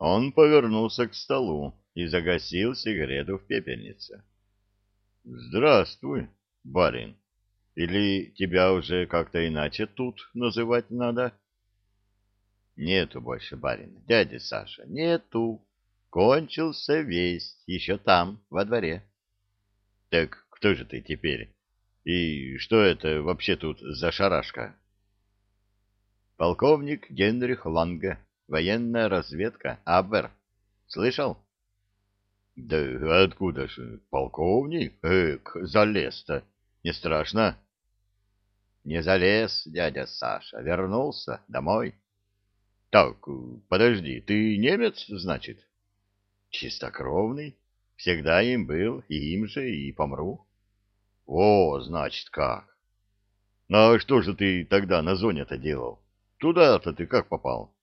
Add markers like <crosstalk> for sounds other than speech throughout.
Он повернулся к столу и загасил сигарету в пепельнице. — Здравствуй, барин. Или тебя уже как-то иначе тут называть надо? — Нету больше барина, дядя Саша, нету. Кончился весь, еще там, во дворе. — Так кто же ты теперь? И что это вообще тут за шарашка? — Полковник Генрих Ланге, военная разведка, Абвер. Слышал? — Да откуда же, полковник? Эк, залез-то. Не страшно? — Не залез, дядя Саша, вернулся домой. — Так, подожди, ты немец, значит? — Чистокровный. Всегда им был, и им же и помру. — О, значит, как. Ну, — А что же ты тогда на зоне-то делал? Туда-то ты как попал? —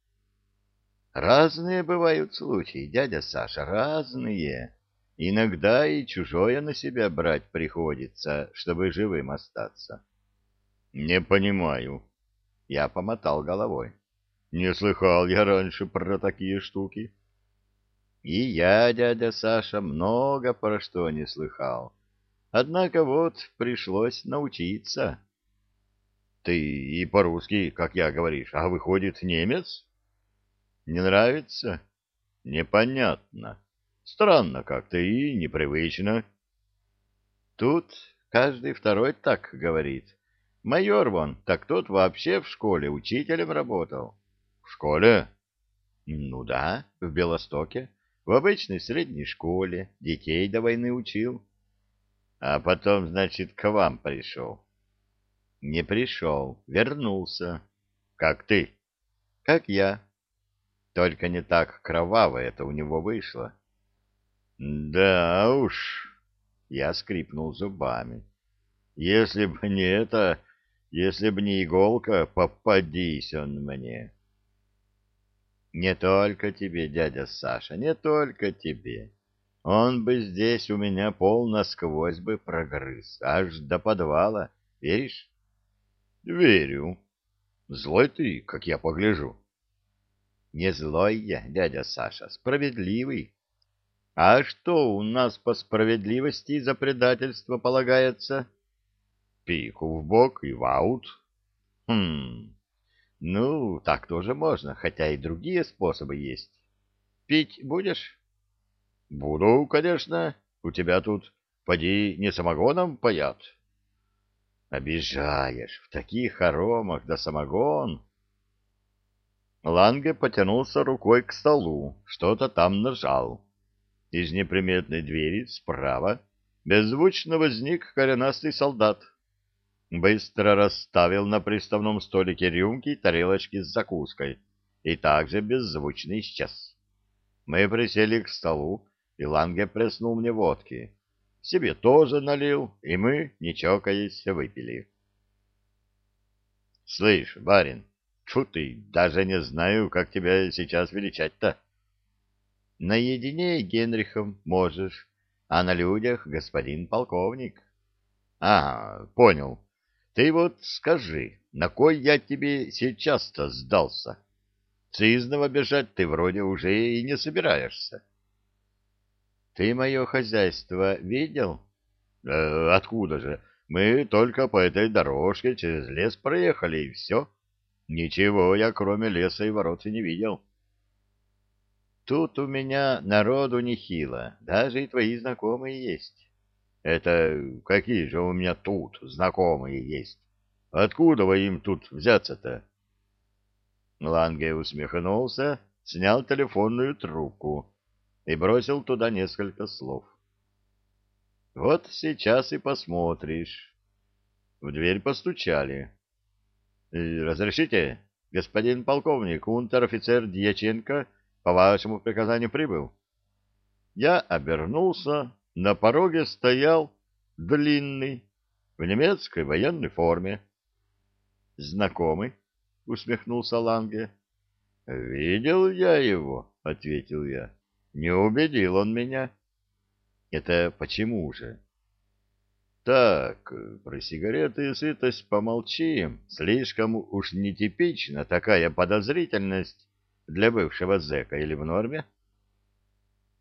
Разные бывают случаи, дядя Саша, разные. Иногда и чужое на себя брать приходится, чтобы живым остаться. — Не понимаю. Я помотал головой. Не слыхал я раньше про такие штуки. И я, дядя Саша, много про что не слыхал. Однако вот пришлось научиться. Ты и по-русски, как я говоришь, а выходит немец? Не нравится? Непонятно. Странно как-то и непривычно. Тут каждый второй так говорит. Майор вон, так тот вообще в школе учителем работал. В школе? Ну да, в Белостоке. В обычной средней школе. Детей до войны учил. А потом, значит, к вам пришел. Не пришел, вернулся. Как ты? Как я. Только не так кроваво это у него вышло. Да уж, я скрипнул зубами. Если бы не это, если бы не иголка, попадись он мне. Не только тебе, дядя Саша, не только тебе. Он бы здесь у меня пол насквозь бы прогрыз, аж до подвала. Веришь? Верю. Злой ты, как я погляжу. Не злой я, дядя Саша, справедливый. А что у нас по справедливости за предательство полагается? Пику в бок и в аут. Хм, ну, так тоже можно, хотя и другие способы есть. Пить будешь? Буду, конечно. У тебя тут, поди, не самогоном паят. Обижаешь, в таких хоромах да самогон. Ланге потянулся рукой к столу, что-то там нажал. Из неприметной двери справа беззвучно возник коренастый солдат. Быстро расставил на приставном столике рюмки и тарелочки с закуской и также беззвучно исчез. Мы присели к столу, и Ланге плеснул мне водки. Себе тоже налил, и мы, не чокаясь, выпили. — Слышь, барин, фу ты, даже не знаю, как тебя сейчас величать-то. Наедине Генрихом можешь, а на людях господин полковник. — Ага, понял. Ты вот скажи, на кой я тебе сейчас-то сдался? Цизного бежать ты вроде уже и не собираешься. — Ты мое хозяйство видел? Э, — Откуда же? Мы только по этой дорожке через лес проехали, и все. Ничего я кроме леса и ворот не видел. — Тут у меня народу нехило, даже и твои знакомые есть. Это какие же у меня тут знакомые есть? Откуда вы им тут взяться-то? Ланге усмехнулся, снял телефонную трубку и бросил туда несколько слов. Вот сейчас и посмотришь. В дверь постучали. «Разрешите, господин полковник, унтер-офицер Дьяченко по вашему приказанию прибыл. Я обернулся, на пороге стоял длинный, в немецкой военной форме. «Знакомый?» — усмехнулся Ланге. «Видел я его», — ответил я. «Не убедил он меня». «Это почему же?» «Так, про сигареты и сытость помолчим. Слишком уж нетипична такая подозрительность для бывшего зэка или в норме?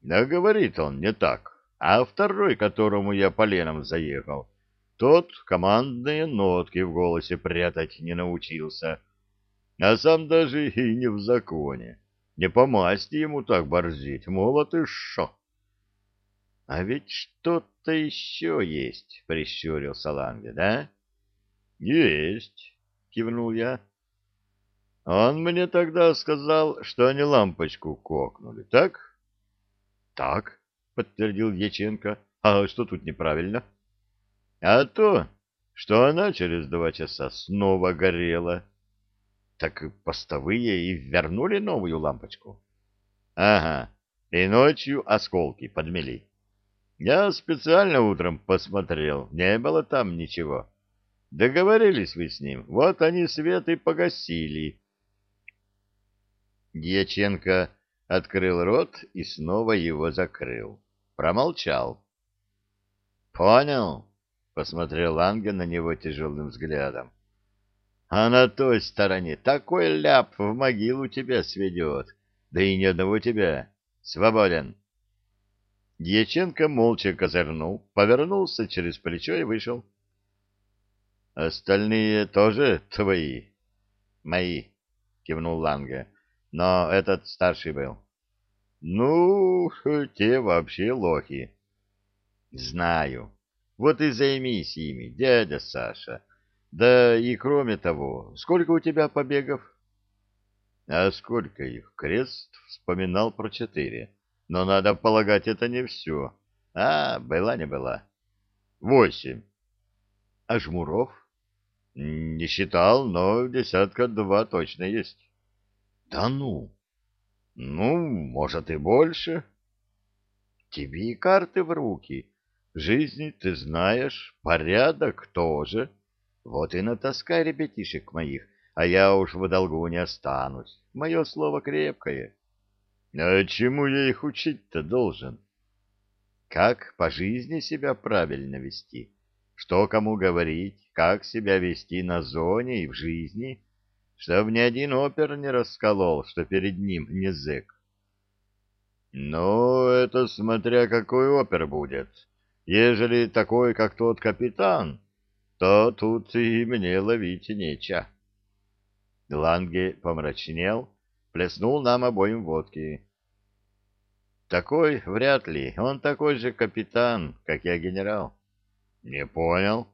Да говорит он не так. А второй, которому я поленом заехал, тот командные нотки в голосе прятать не научился. А сам даже и не в законе. Не по масти ему так борзить, молот и шо. — А ведь что-то еще есть, — прищурился Ланге, — да? — Есть, — кивнул я. Он мне тогда сказал, что они лампочку кокнули, так? — Так, — подтвердил Яченко. — А что тут неправильно? — А то, что она через два часа снова горела. — Так постовые и вернули новую лампочку? — Ага, и ночью осколки подмели. Я специально утром посмотрел, не было там ничего. Договорились вы с ним, вот они свет и погасили. Дьяченко открыл рот и снова его закрыл. Промолчал. «Понял?» — посмотрел Ангел на него тяжелым взглядом. «А на той стороне такой ляп в могилу тебя сведет, да и ни одного тебя. Свободен!» Дьяченко молча козырнул, повернулся через плечо и вышел. — Остальные тоже твои? — Мои, — кивнул Ланге. — Но этот старший был. — Ну, те вообще лохи. — Знаю. Вот и займись ими, дядя Саша. Да и кроме того, сколько у тебя побегов? — А сколько их? Крест вспоминал про четыре. — но, надо полагать, это не все. А, была не была. Восемь. А Жмуров? Не считал, но десятка два точно есть. Да ну? Ну, может и больше. Тебе и карты в руки. Жизни ты знаешь, порядок тоже. Вот и натаскай ребятишек моих, а я уж в долгу не останусь. Мое слово крепкое. А чему я их учить-то должен? Как по жизни себя правильно вести? Что кому говорить? Как себя вести на зоне и в жизни? Чтоб ни один опер не расколол, что перед ним не зэк. Ну, это смотря какой опер будет. Ежели такой, как тот капитан, то тут и мне ловить нечего. Ланге помрачнел, плеснул нам обоим водки. Такой вряд ли. Он такой же капитан, как я генерал. Не понял.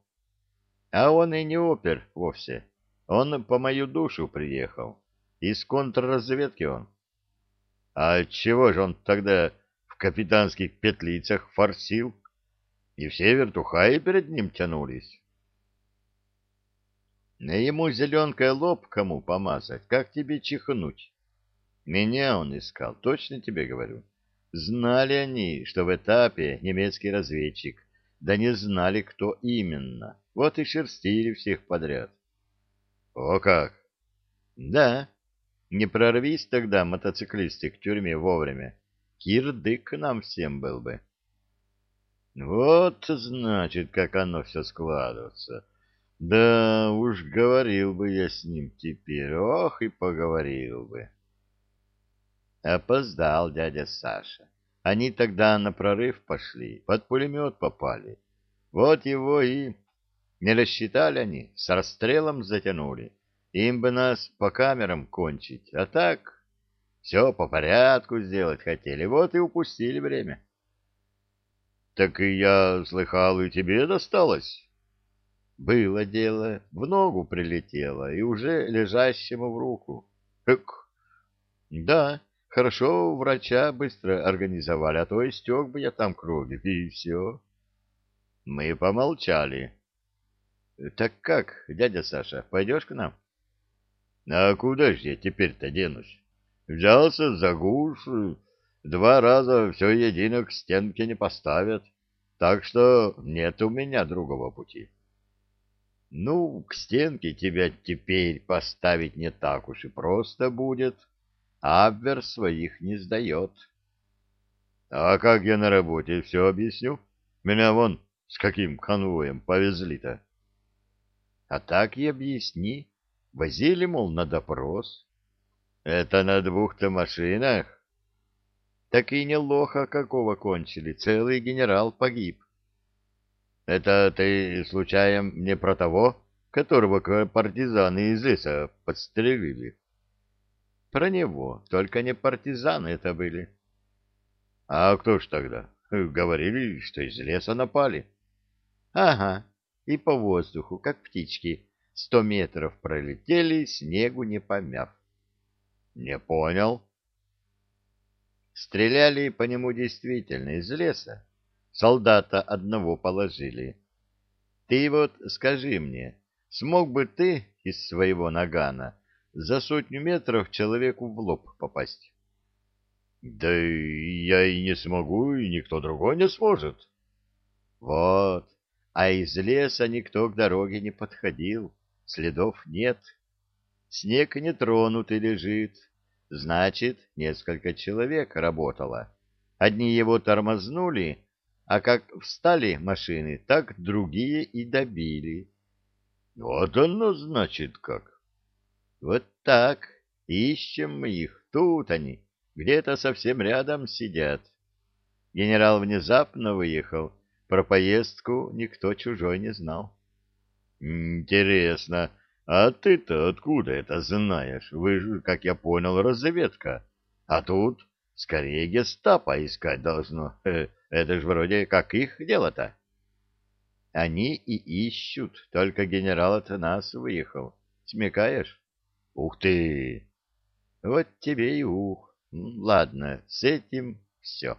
А он и не опер вовсе. Он по мою душу приехал. Из контрразведки он. А чего же он тогда в капитанских петлицах форсил? И все вертухаи перед ним тянулись. На ему зеленкой лоб кому помазать, как тебе чихнуть? Меня он искал, точно тебе говорю. Знали они, что в этапе немецкий разведчик, да не знали, кто именно. Вот и шерстили всех подряд. О как! Да, не прорвись тогда, мотоциклисты, к тюрьме вовремя. Кирдык нам всем был бы. Вот, значит, как оно все складывается. Да уж говорил бы я с ним теперь, ох и поговорил бы. Опоздал дядя Саша. Они тогда на прорыв пошли, под пулемет попали. Вот его и... Не рассчитали они, с расстрелом затянули. Им бы нас по камерам кончить, а так... Все по порядку сделать хотели, вот и упустили время. — Так и я слыхал, и тебе досталось? Было дело, в ногу прилетело, и уже лежащему в руку. — Эк! — Да, Хорошо врача быстро организовали, а то истек бы я там кровью, и все. Мы помолчали. Так как, дядя Саша, пойдешь к нам? А куда ж я теперь-то денусь? Взялся за гуш, два раза все едино к стенке не поставят, так что нет у меня другого пути. Ну, к стенке тебя теперь поставить не так уж и просто будет, — Абвер своих не сдает. А как я на работе все объясню? Меня вон с каким конвоем повезли-то. А так и объясни. Возили, мол, на допрос. Это на двух-то машинах? Так и не лоха какого кончили, целый генерал погиб. Это ты, случаем, не про того, которого партизаны из леса подстрелили? Про него, только не партизаны это были. А кто ж тогда? Говорили, что из леса напали. Ага, и по воздуху, как птички, сто метров пролетели, снегу не помяв. Не понял. Стреляли по нему действительно из леса. Солдата одного положили. Ты вот скажи мне, смог бы ты из своего нагана за сотню метров человеку в лоб попасть? Да я и не смогу, и никто другой не сможет. Вот, а из леса никто к дороге не подходил, следов нет. Снег нетронутый лежит, значит, несколько человек работало. Одни его тормознули, а как встали машины, так другие и добили. Вот оно значит как. Вот так, ищем мы их, тут они где-то совсем рядом сидят. Генерал внезапно выехал, про поездку никто чужой не знал. Интересно, а ты-то откуда это знаешь? Вы же, как я понял, разведка. А тут скорее гестапо искать должно. <laughs> Это ж вроде как их дело-то. Они и ищут, только генерал от нас выехал. Смекаешь? Ух ты! Вот тебе и ух. Ладно, с этим все.